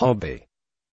hobby.